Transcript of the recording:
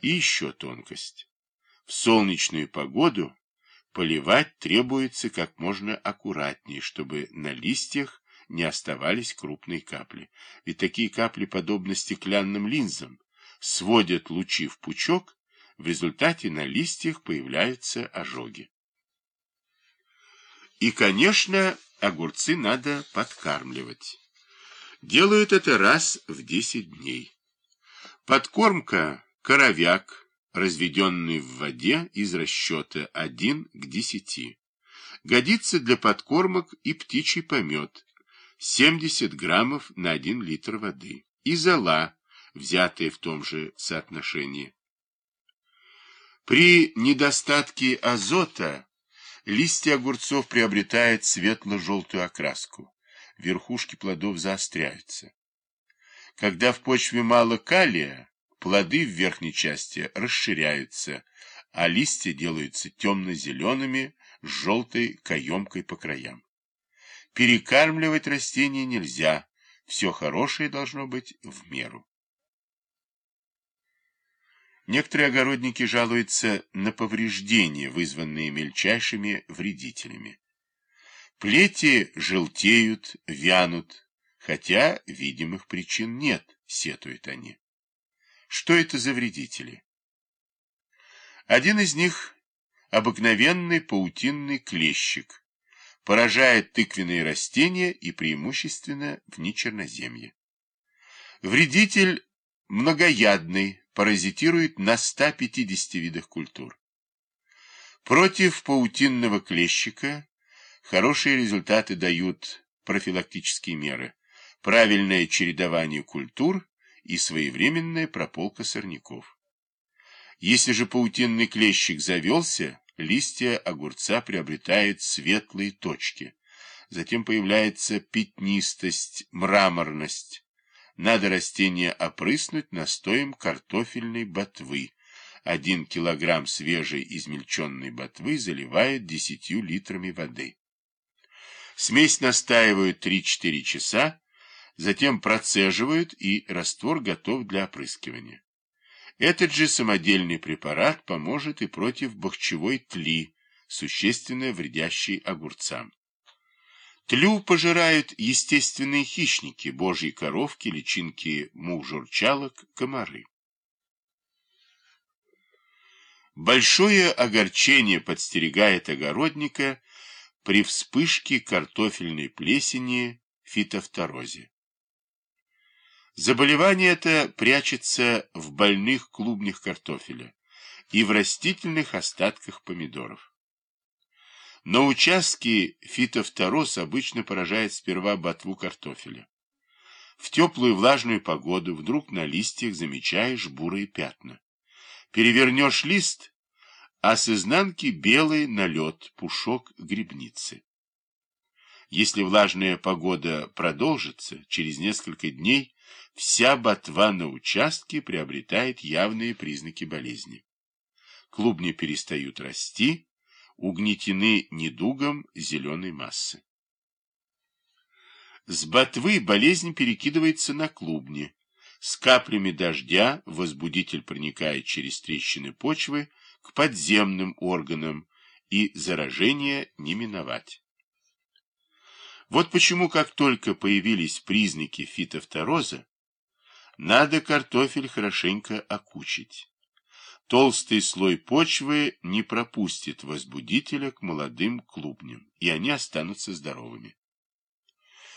И еще тонкость. В солнечную погоду поливать требуется как можно аккуратнее, чтобы на листьях не оставались крупные капли. Ведь такие капли, подобно стеклянным линзам, сводят лучи в пучок, в результате на листьях появляются ожоги. И, конечно, огурцы надо подкармливать. Делают это раз в 10 дней. Подкормка – коровяк, разведенный в воде из расчета 1 к 10. Годится для подкормок и птичий помет 70 граммов на 1 литр воды. И зола, взятая в том же соотношении. При недостатке азота листья огурцов приобретают светло-желтую окраску. Верхушки плодов заостряются. Когда в почве мало калия, плоды в верхней части расширяются, а листья делаются темно-зелеными с желтой каемкой по краям. Перекармливать растения нельзя, все хорошее должно быть в меру. Некоторые огородники жалуются на повреждения, вызванные мельчайшими вредителями. Плети желтеют, вянут, хотя видимых причин нет, сетуют они. Что это за вредители? Один из них – обыкновенный паутинный клещик, поражает тыквенные растения и преимущественно в нечерноземье. Вредитель многоядный, паразитирует на 150 видах культур. Против паутинного клещика хорошие результаты дают профилактические меры, правильное чередование культур и своевременная прополка сорняков. Если же паутинный клещик завелся, листья огурца приобретают светлые точки. Затем появляется пятнистость, мраморность. Надо растение опрыснуть настоем картофельной ботвы. Один килограмм свежей измельченной ботвы заливают десятью литрами воды. Смесь настаивают 3-4 часа, затем процеживают и раствор готов для опрыскивания. Этот же самодельный препарат поможет и против бахчевой тли, существенно вредящей огурцам. Тлю пожирают естественные хищники, божьи коровки, личинки мух-журчалок, комары. Большое огорчение подстерегает огородника при вспышке картофельной плесени фитофторозе. Заболевание это прячется в больных клубнях картофеля и в растительных остатках помидоров. На участке фитофтороз обычно поражает сперва ботву картофеля. В теплую влажную погоду вдруг на листьях замечаешь бурые пятна. Перевернешь лист, а с изнанки белый налет, пушок грибницы. Если влажная погода продолжится, через несколько дней вся ботва на участке приобретает явные признаки болезни. Клубни перестают расти, угнетены недугом зеленой массы. С ботвы болезнь перекидывается на клубни. С каплями дождя возбудитель проникает через трещины почвы к подземным органам, и заражение не миновать. Вот почему, как только появились признаки фитофтороза, надо картофель хорошенько окучить. Толстый слой почвы не пропустит возбудителя к молодым клубням, и они останутся здоровыми.